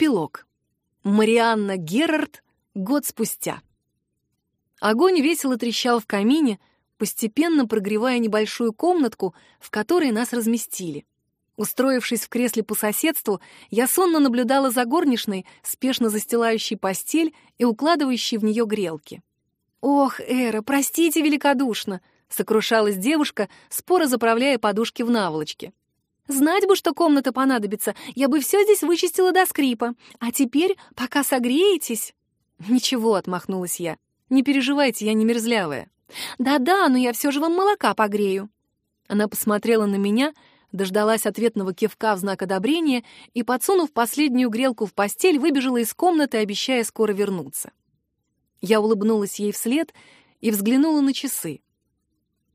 Эпилог. Марианна Герард год спустя. Огонь весело трещал в камине, постепенно прогревая небольшую комнатку, в которой нас разместили. Устроившись в кресле по соседству, я сонно наблюдала за горничной, спешно застилающей постель и укладывающей в нее грелки. «Ох, Эра, простите великодушно!» — сокрушалась девушка, споро заправляя подушки в наволочке. «Знать бы, что комната понадобится, я бы все здесь вычистила до скрипа. А теперь, пока согреетесь...» «Ничего», — отмахнулась я. «Не переживайте, я не мерзлявая». «Да-да, но я все же вам молока погрею». Она посмотрела на меня, дождалась ответного кивка в знак одобрения и, подсунув последнюю грелку в постель, выбежала из комнаты, обещая скоро вернуться. Я улыбнулась ей вслед и взглянула на часы.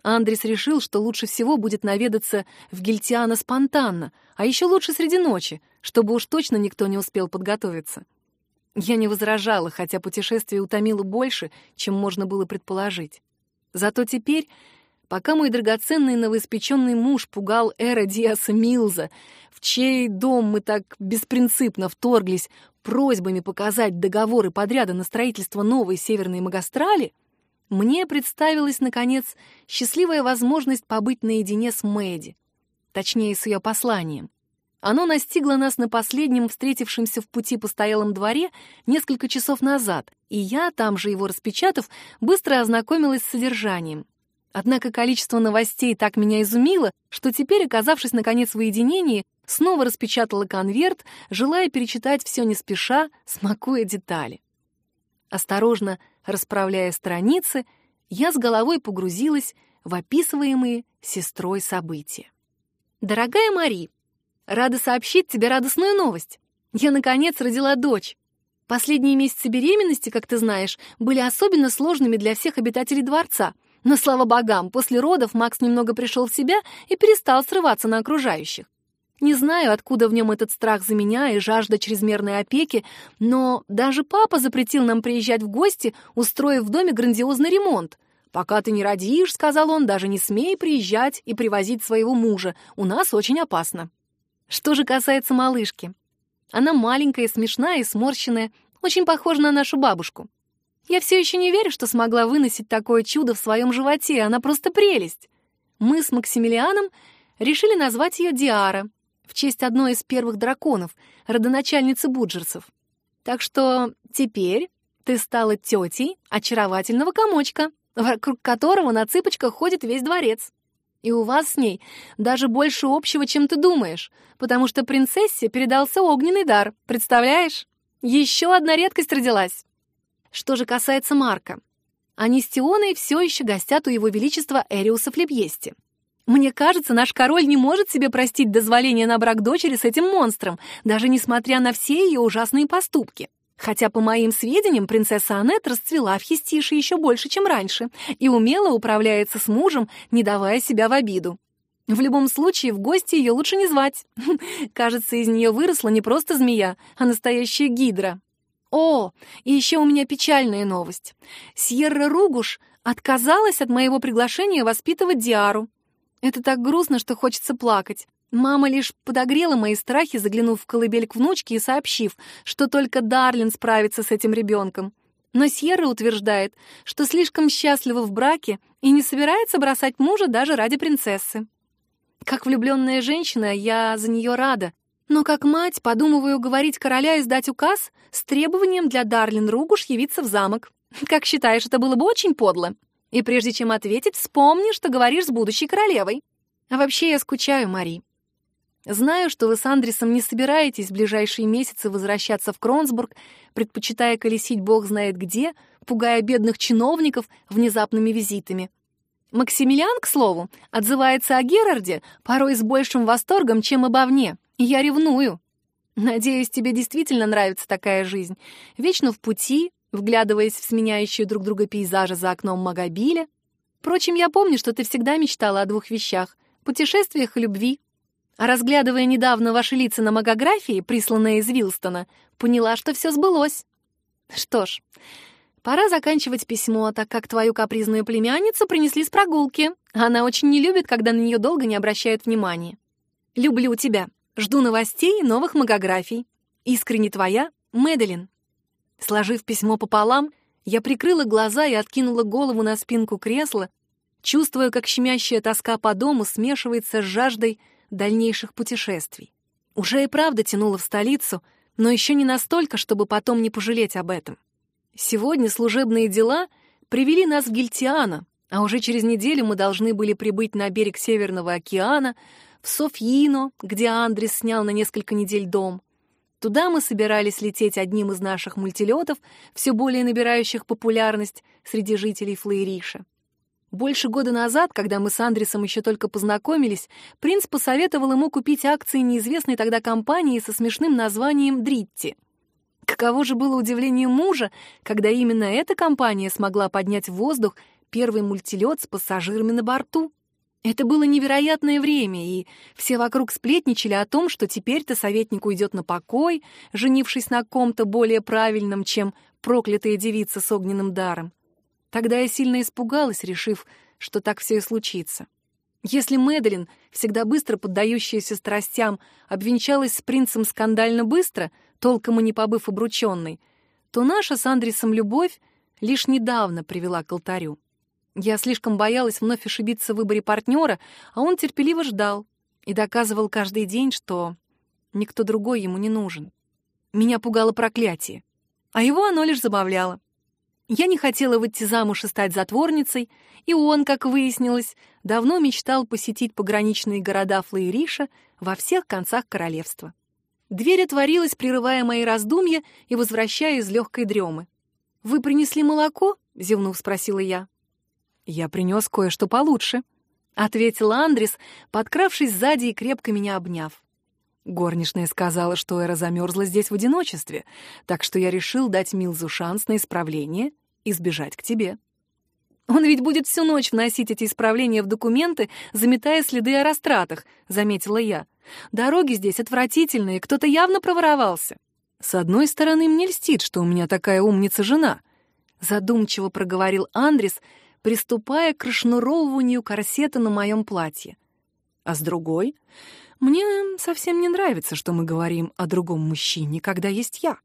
Андрес решил, что лучше всего будет наведаться в Гильтиана спонтанно, а еще лучше среди ночи, чтобы уж точно никто не успел подготовиться. Я не возражала, хотя путешествие утомило больше, чем можно было предположить. Зато теперь, пока мой драгоценный новоиспеченный муж пугал Эра Диаса Милза, в чей дом мы так беспринципно вторглись просьбами показать договоры подряда на строительство новой северной магистрали, мне представилась, наконец, счастливая возможность побыть наедине с Мэдди, точнее, с ее посланием. Оно настигло нас на последнем встретившемся в пути постоялом дворе несколько часов назад, и я, там же его распечатав, быстро ознакомилась с содержанием. Однако количество новостей так меня изумило, что теперь, оказавшись наконец в уединении, снова распечатала конверт, желая перечитать все не спеша, смакуя детали. Осторожно расправляя страницы, я с головой погрузилась в описываемые сестрой события. «Дорогая Мари, рада сообщить тебе радостную новость. Я, наконец, родила дочь. Последние месяцы беременности, как ты знаешь, были особенно сложными для всех обитателей дворца. Но, слава богам, после родов Макс немного пришел в себя и перестал срываться на окружающих. Не знаю, откуда в нем этот страх за меня и жажда чрезмерной опеки, но даже папа запретил нам приезжать в гости, устроив в доме грандиозный ремонт. «Пока ты не родишь», — сказал он, — «даже не смей приезжать и привозить своего мужа. У нас очень опасно». Что же касается малышки. Она маленькая, смешная и сморщенная, очень похожа на нашу бабушку. Я все еще не верю, что смогла выносить такое чудо в своем животе, она просто прелесть. Мы с Максимилианом решили назвать ее Диара, в честь одной из первых драконов, родоначальницы буджерцев. Так что теперь ты стала тетей очаровательного комочка, вокруг которого на цыпочках ходит весь дворец. И у вас с ней даже больше общего, чем ты думаешь, потому что принцессе передался огненный дар, представляешь? Еще одна редкость родилась. Что же касается Марка, они с Тионой все еще гостят у его величества Эриуса Флебьести. Мне кажется, наш король не может себе простить дозволение на брак дочери с этим монстром, даже несмотря на все ее ужасные поступки. Хотя, по моим сведениям, принцесса Аннет расцвела в Хистише еще больше, чем раньше, и умело управляется с мужем, не давая себя в обиду. В любом случае, в гости ее лучше не звать. Кажется, из нее выросла не просто змея, а настоящая гидра. О, и еще у меня печальная новость. Сьерра Ругуш отказалась от моего приглашения воспитывать Диару. Это так грустно, что хочется плакать. Мама лишь подогрела мои страхи, заглянув в колыбель к внучке и сообщив, что только Дарлин справится с этим ребенком. Но Сьерра утверждает, что слишком счастлива в браке и не собирается бросать мужа даже ради принцессы. Как влюбленная женщина, я за нее рада. Но как мать подумываю говорить короля издать указ с требованием для Дарлин Ругуш явиться в замок. Как считаешь, это было бы очень подло? И прежде чем ответить, вспомни, что говоришь с будущей королевой. А вообще я скучаю, Мари. Знаю, что вы с Андресом не собираетесь в ближайшие месяцы возвращаться в Кронсбург, предпочитая колесить бог знает где, пугая бедных чиновников внезапными визитами. Максимилиан, к слову, отзывается о Герарде порой с большим восторгом, чем обо мне, я ревную. Надеюсь, тебе действительно нравится такая жизнь. Вечно в пути, вглядываясь в сменяющие друг друга пейзажи за окном Магобиля. Впрочем, я помню, что ты всегда мечтала о двух вещах — путешествиях и любви. А разглядывая недавно ваши лица на магографии, присланные из Вилстона, поняла, что все сбылось. Что ж, пора заканчивать письмо, так как твою капризную племянницу принесли с прогулки. Она очень не любит, когда на нее долго не обращают внимания. Люблю тебя. Жду новостей и новых магографий. Искренне твоя, Мэдалин. Сложив письмо пополам, я прикрыла глаза и откинула голову на спинку кресла, чувствуя, как щемящая тоска по дому смешивается с жаждой дальнейших путешествий. Уже и правда тянула в столицу, но еще не настолько, чтобы потом не пожалеть об этом. Сегодня служебные дела привели нас в Гильтиана, а уже через неделю мы должны были прибыть на берег Северного океана, в Софьино, где Андрес снял на несколько недель дом. Туда мы собирались лететь одним из наших мультилетов, все более набирающих популярность среди жителей Флейриша. Больше года назад, когда мы с Андресом еще только познакомились, принц посоветовал ему купить акции неизвестной тогда компании со смешным названием «Дритти». Каково же было удивление мужа, когда именно эта компания смогла поднять в воздух первый мультилет с пассажирами на борту. Это было невероятное время, и все вокруг сплетничали о том, что теперь-то советник уйдет на покой, женившись на ком-то более правильном, чем проклятая девица с огненным даром. Тогда я сильно испугалась, решив, что так все и случится. Если Мэдалин, всегда быстро поддающаяся страстям, обвенчалась с принцем скандально быстро, толком и не побыв обрученной, то наша с Андресом любовь лишь недавно привела к алтарю. Я слишком боялась вновь ошибиться в выборе партнера, а он терпеливо ждал и доказывал каждый день, что никто другой ему не нужен. Меня пугало проклятие, а его оно лишь забавляло. Я не хотела выйти замуж и стать затворницей, и он, как выяснилось, давно мечтал посетить пограничные города Флейриша во всех концах королевства. Дверь отворилась, прерывая мои раздумья и возвращая из легкой дремы. «Вы принесли молоко?» — зевнув, спросила я. «Я принес кое-что получше», — ответил Андрес, подкравшись сзади и крепко меня обняв. Горничная сказала, что Эра замерзла здесь в одиночестве, так что я решил дать Милзу шанс на исправление и сбежать к тебе. Он ведь будет всю ночь вносить эти исправления в документы, заметая следы о растратах, заметила я. Дороги здесь отвратительные, кто-то явно проворовался. С одной стороны, мне льстит, что у меня такая умница-жена, задумчиво проговорил Андрес, приступая к расшнуровыванию корсета на моем платье. А с другой, мне совсем не нравится, что мы говорим о другом мужчине, когда есть я.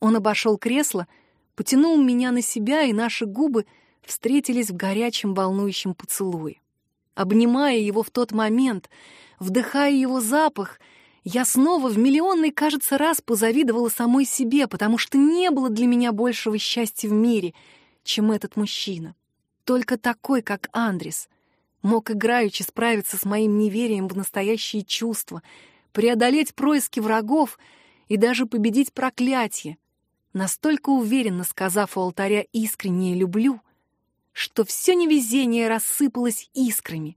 Он обошел кресло, потянул меня на себя, и наши губы встретились в горячем волнующем поцелуе. Обнимая его в тот момент, вдыхая его запах, я снова в миллионный, кажется, раз позавидовала самой себе, потому что не было для меня большего счастья в мире, чем этот мужчина. Только такой, как Андрес, мог играючи справиться с моим неверием в настоящие чувства, преодолеть происки врагов и даже победить проклятие, настолько уверенно сказав у алтаря искреннее «люблю», что все невезение рассыпалось искрами,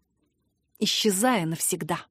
исчезая навсегда.